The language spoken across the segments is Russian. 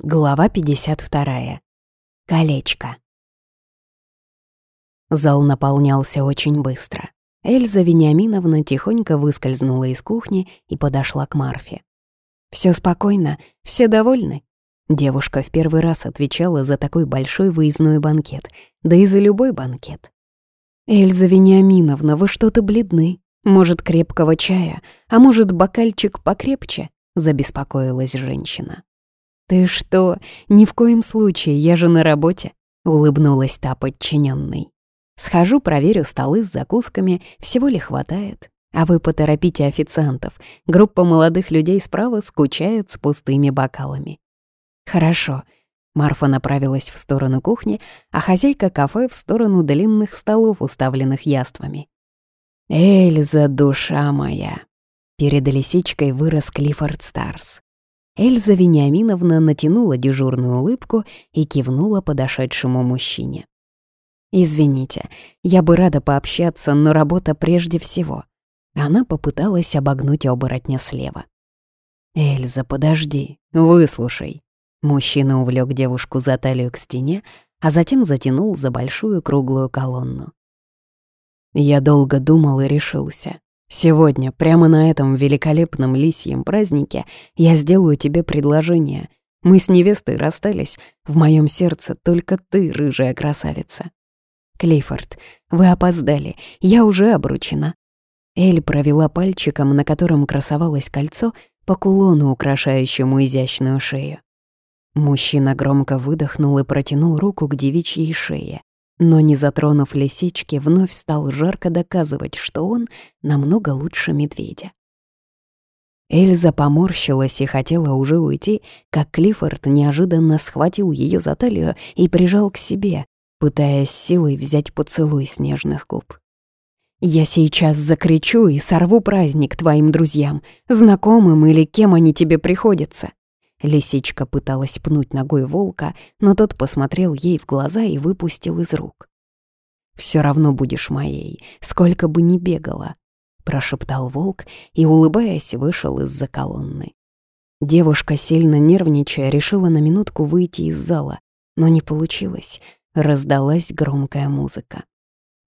Глава 52. Колечко. Зал наполнялся очень быстро. Эльза Вениаминовна тихонько выскользнула из кухни и подошла к Марфе. Все спокойно, все довольны?» Девушка в первый раз отвечала за такой большой выездной банкет, да и за любой банкет. «Эльза Вениаминовна, вы что-то бледны. Может, крепкого чая, а может, бокальчик покрепче?» — забеспокоилась женщина. «Ты что? Ни в коем случае, я же на работе», — улыбнулась та подчиненной. «Схожу, проверю столы с закусками, всего ли хватает. А вы поторопите официантов. Группа молодых людей справа скучает с пустыми бокалами». «Хорошо». Марфа направилась в сторону кухни, а хозяйка кафе в сторону длинных столов, уставленных яствами. «Эльза, душа моя!» Перед лисичкой вырос Клиффорд Старс. Эльза Вениаминовна натянула дежурную улыбку и кивнула подошедшему мужчине. «Извините, я бы рада пообщаться, но работа прежде всего». Она попыталась обогнуть оборотня слева. «Эльза, подожди, выслушай». Мужчина увлек девушку за талию к стене, а затем затянул за большую круглую колонну. Я долго думал и решился. Сегодня, прямо на этом великолепном лисьем празднике, я сделаю тебе предложение. Мы с невестой расстались, в моем сердце только ты, рыжая красавица. Клиффорд, вы опоздали, я уже обручена. Эль провела пальчиком, на котором красовалось кольцо, по кулону, украшающему изящную шею. Мужчина громко выдохнул и протянул руку к девичьей шее но, не затронув лисички, вновь стал жарко доказывать, что он намного лучше медведя. Эльза поморщилась и хотела уже уйти, как Клиффорд неожиданно схватил ее за талию и прижал к себе, пытаясь силой взять поцелуй снежных губ. «Я сейчас закричу и сорву праздник твоим друзьям, знакомым или кем они тебе приходятся», Лисичка пыталась пнуть ногой волка, но тот посмотрел ей в глаза и выпустил из рук. «Всё равно будешь моей, сколько бы ни бегала», — прошептал волк и, улыбаясь, вышел из-за колонны. Девушка, сильно нервничая, решила на минутку выйти из зала, но не получилось. Раздалась громкая музыка.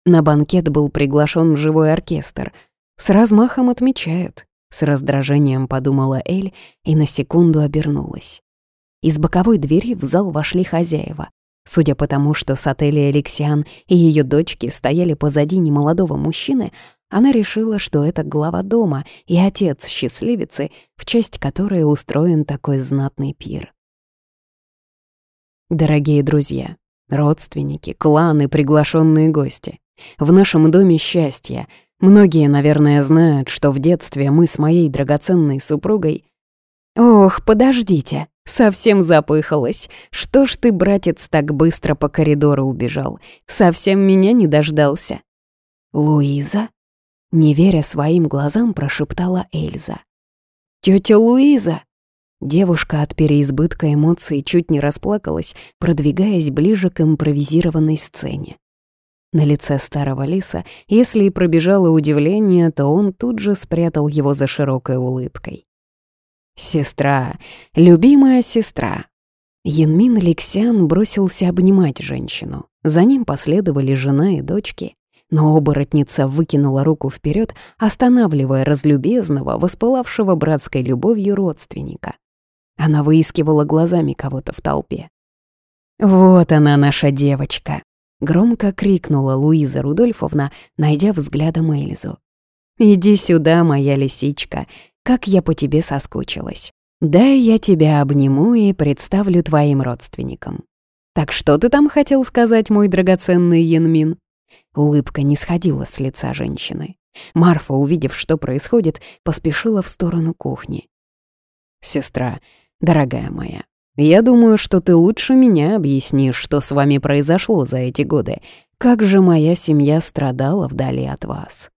На банкет был приглашен живой оркестр. С размахом отмечают. С раздражением подумала Эль и на секунду обернулась. Из боковой двери в зал вошли хозяева. Судя по тому, что Сатели Алексиан и ее дочки стояли позади немолодого мужчины, она решила, что это глава дома и отец счастливицы, в честь которой устроен такой знатный пир. Дорогие друзья, родственники, кланы, приглашенные гости, в нашем доме счастье — Многие, наверное, знают, что в детстве мы с моей драгоценной супругой... Ох, подождите, совсем запыхалась. Что ж ты, братец, так быстро по коридору убежал? Совсем меня не дождался. Луиза? Не веря своим глазам, прошептала Эльза. Тётя Луиза! Девушка от переизбытка эмоций чуть не расплакалась, продвигаясь ближе к импровизированной сцене. На лице старого лиса, если и пробежало удивление, то он тут же спрятал его за широкой улыбкой. «Сестра, любимая сестра!» Янмин Лексиан бросился обнимать женщину. За ним последовали жена и дочки. Но оборотница выкинула руку вперед, останавливая разлюбезного, воспылавшего братской любовью родственника. Она выискивала глазами кого-то в толпе. «Вот она, наша девочка!» Громко крикнула Луиза Рудольфовна, найдя взглядом Эльзу. «Иди сюда, моя лисичка, как я по тебе соскучилась. Дай я тебя обниму и представлю твоим родственникам». «Так что ты там хотел сказать, мой драгоценный Янмин?» Улыбка не сходила с лица женщины. Марфа, увидев, что происходит, поспешила в сторону кухни. «Сестра, дорогая моя, я думаю, что ты лучше меня объяснишь, что с вами произошло за эти годы. Как же моя семья страдала вдали от вас.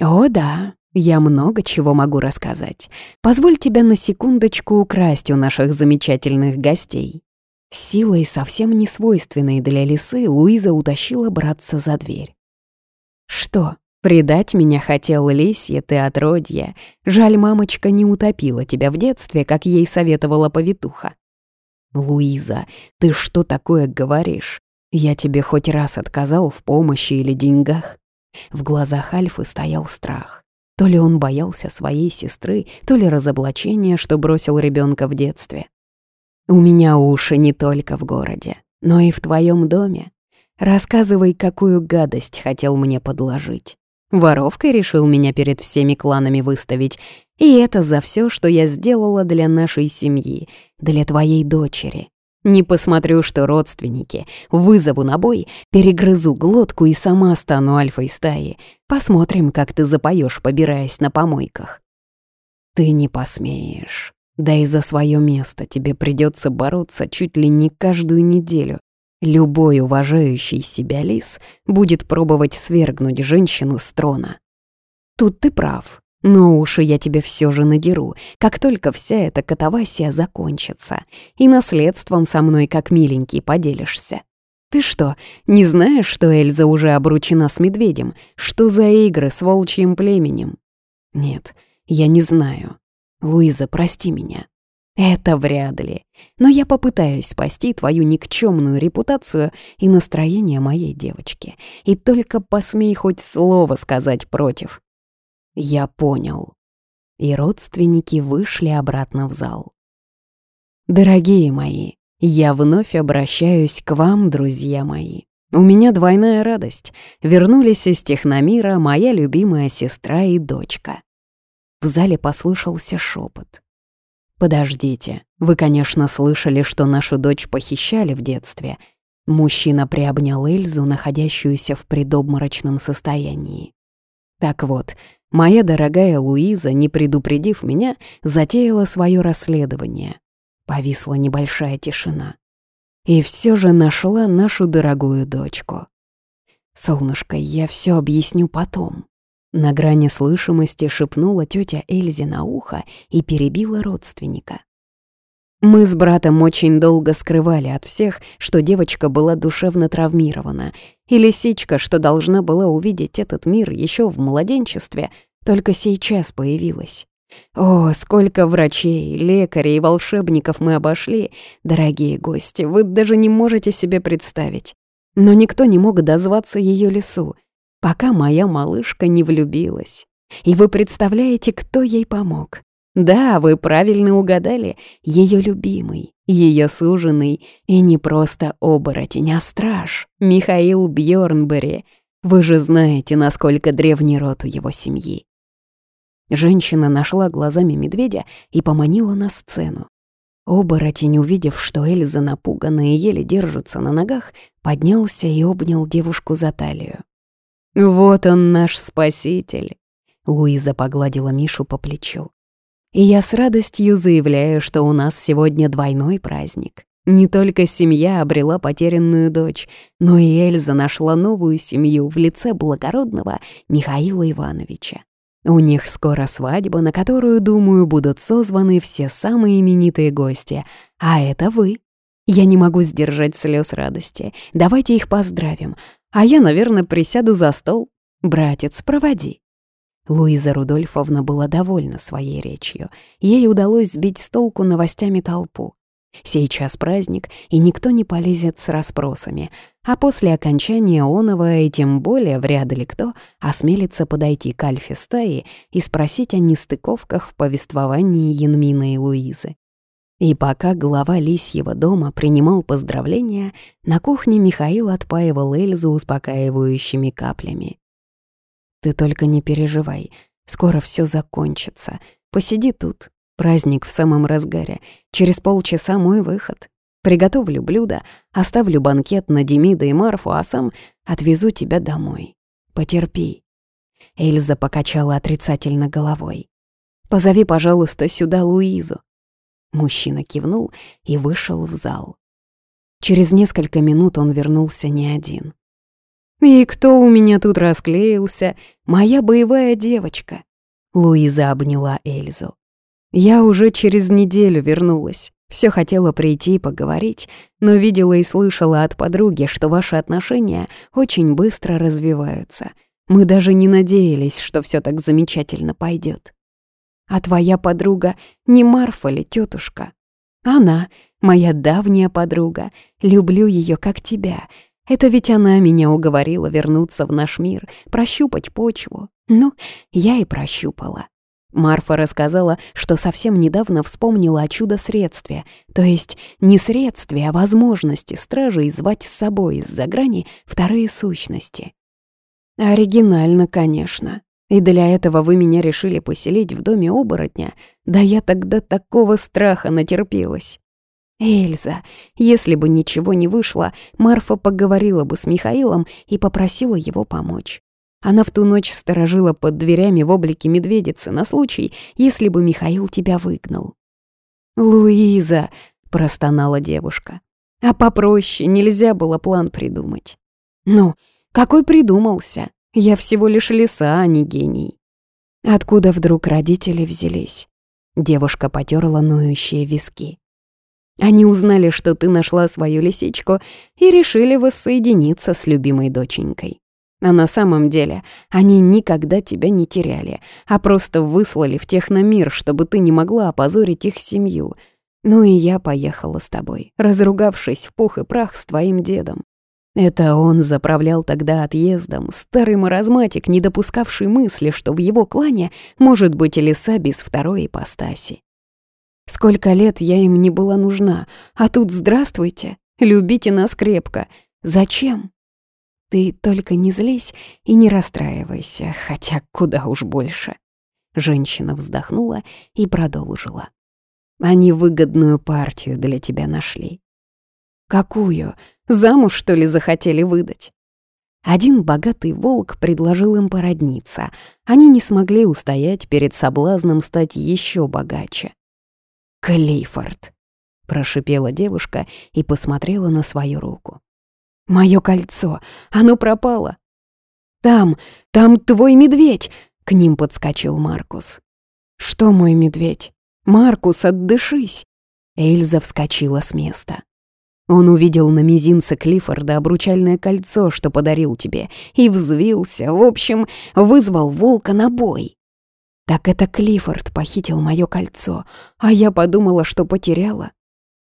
О, да, я много чего могу рассказать. Позволь тебя на секундочку украсть у наших замечательных гостей. силой, совсем не свойственной для лисы, Луиза утащила братца за дверь. «Что, предать меня хотел лисье ты отродье? Жаль, мамочка не утопила тебя в детстве, как ей советовала повитуха. Луиза, ты что такое говоришь? Я тебе хоть раз отказал в помощи или деньгах? В глазах Альфы стоял страх. То ли он боялся своей сестры, то ли разоблачения, что бросил ребенка в детстве. «У меня уши не только в городе, но и в твоем доме. Рассказывай, какую гадость хотел мне подложить. Воровкой решил меня перед всеми кланами выставить, и это за все, что я сделала для нашей семьи, для твоей дочери. Не посмотрю, что родственники. Вызову на бой, перегрызу глотку и сама стану альфой стаи. Посмотрим, как ты запоешь, побираясь на помойках. Ты не посмеешь. Да и за свое место тебе придется бороться чуть ли не каждую неделю. Любой уважающий себя лис будет пробовать свергнуть женщину с трона. Тут ты прав. Но уши я тебе все же надеру, как только вся эта катавасия закончится, и наследством со мной как миленький поделишься. Ты что, не знаешь, что Эльза уже обручена с медведем? Что за игры с волчьим племенем? Нет, я не знаю. Луиза, прости меня. Это вряд ли. Но я попытаюсь спасти твою никчемную репутацию и настроение моей девочки. И только посмей хоть слово сказать против. Я понял. И родственники вышли обратно в зал. Дорогие мои, я вновь обращаюсь к вам, друзья мои. У меня двойная радость. Вернулись из Техномира моя любимая сестра и дочка. В зале послышался шепот. «Подождите, вы, конечно, слышали, что нашу дочь похищали в детстве». Мужчина приобнял Эльзу, находящуюся в предобморочном состоянии. Так вот, Моя дорогая Луиза, не предупредив меня, затеяла свое расследование. Повисла небольшая тишина. И все же нашла нашу дорогую дочку. «Солнышко, я все объясню потом». На грани слышимости шепнула тетя Эльзе на ухо и перебила родственника. Мы с братом очень долго скрывали от всех, что девочка была душевно травмирована, и лисичка, что должна была увидеть этот мир еще в младенчестве, только сейчас появилась. О, сколько врачей, лекарей и волшебников мы обошли, дорогие гости, вы даже не можете себе представить. Но никто не мог дозваться ее лесу, пока моя малышка не влюбилась. И вы представляете, кто ей помог? Да, вы правильно угадали. Ее любимый, ее суженый и не просто оборотень, а страж, Михаил Бьорнбери. Вы же знаете, насколько древний род у его семьи. Женщина нашла глазами медведя и поманила на сцену. Оборотень, увидев, что Эльза напугана и еле держится на ногах, поднялся и обнял девушку за талию. «Вот он наш спаситель!» Луиза погладила Мишу по плечу. И я с радостью заявляю, что у нас сегодня двойной праздник. Не только семья обрела потерянную дочь, но и Эльза нашла новую семью в лице благородного Михаила Ивановича. У них скоро свадьба, на которую, думаю, будут созваны все самые именитые гости. А это вы. Я не могу сдержать слез радости. Давайте их поздравим. А я, наверное, присяду за стол. Братец, проводи. Луиза Рудольфовна была довольна своей речью. Ей удалось сбить с толку новостями толпу. Сейчас праздник, и никто не полезет с расспросами, а после окончания онова, и тем более вряд ли кто, осмелится подойти к Альфе стаи и спросить о нестыковках в повествовании Янмина и Луизы. И пока глава лисьего дома принимал поздравления, на кухне Михаил отпаивал Эльзу успокаивающими каплями. Ты только не переживай, скоро все закончится. Посиди тут, праздник в самом разгаре. Через полчаса мой выход. Приготовлю блюдо, оставлю банкет на Демида и Марфу, а сам отвезу тебя домой. Потерпи». Эльза покачала отрицательно головой. «Позови, пожалуйста, сюда Луизу». Мужчина кивнул и вышел в зал. Через несколько минут он вернулся не один. «И кто у меня тут расклеился? Моя боевая девочка!» Луиза обняла Эльзу. «Я уже через неделю вернулась. Все хотела прийти и поговорить, но видела и слышала от подруги, что ваши отношения очень быстро развиваются. Мы даже не надеялись, что все так замечательно пойдет. А твоя подруга не Марфа ли, тетушка? Она, моя давняя подруга. Люблю ее как тебя. Это ведь она меня уговорила вернуться в наш мир, прощупать почву. Ну, я и прощупала. Марфа рассказала, что совсем недавно вспомнила о чудо-средстве, то есть не средстве, а возможности стражей звать с собой из-за грани вторые сущности. Оригинально, конечно. И для этого вы меня решили поселить в доме оборотня? Да я тогда такого страха натерпелась. Эльза, если бы ничего не вышло, Марфа поговорила бы с Михаилом и попросила его помочь. Она в ту ночь сторожила под дверями в облике медведицы на случай, если бы Михаил тебя выгнал. «Луиза!» — простонала девушка. «А попроще нельзя было план придумать». «Ну, какой придумался? Я всего лишь лиса, а не гений». Откуда вдруг родители взялись? Девушка потерла ноющие виски. Они узнали, что ты нашла свою лисичку и решили воссоединиться с любимой доченькой. А на самом деле они никогда тебя не теряли, а просто выслали в техномир, чтобы ты не могла опозорить их семью. Ну и я поехала с тобой, разругавшись в пух и прах с твоим дедом. Это он заправлял тогда отъездом, старый маразматик, не допускавший мысли, что в его клане может быть лиса без второй ипостаси. Сколько лет я им не была нужна, а тут здравствуйте, любите нас крепко. Зачем? Ты только не злись и не расстраивайся, хотя куда уж больше. Женщина вздохнула и продолжила. Они выгодную партию для тебя нашли. Какую? Замуж, что ли, захотели выдать? Один богатый волк предложил им породниться. Они не смогли устоять перед соблазном стать еще богаче. «Клейфорд», — прошипела девушка и посмотрела на свою руку. Мое кольцо, оно пропало. Там, там твой медведь, к ним подскочил Маркус. Что мой медведь? Маркус, отдышись. Эльза вскочила с места. Он увидел на мизинце Клиффорда обручальное кольцо, что подарил тебе, и взвился, в общем, вызвал волка на бой. Так это Клиффорд похитил мое кольцо, а я подумала, что потеряла.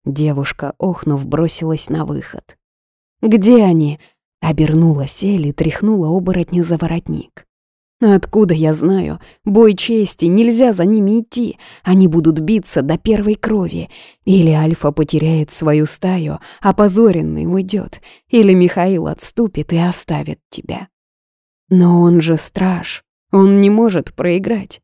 Девушка, охнув, бросилась на выход. «Где они?» — обернулась Элли, тряхнула оборотня за воротник. «Откуда я знаю? Бой чести, нельзя за ними идти. Они будут биться до первой крови. Или Альфа потеряет свою стаю, опозоренный уйдет, или Михаил отступит и оставит тебя. Но он же страж, он не может проиграть».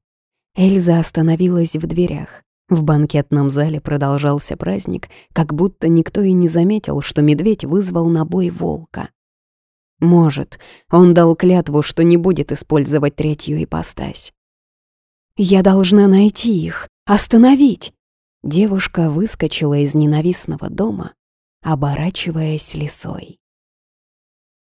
Эльза остановилась в дверях. В банкетном зале продолжался праздник, как будто никто и не заметил, что медведь вызвал на бой волка. Может, он дал клятву, что не будет использовать третью ипостась. «Я должна найти их, остановить!» Девушка выскочила из ненавистного дома, оборачиваясь лисой.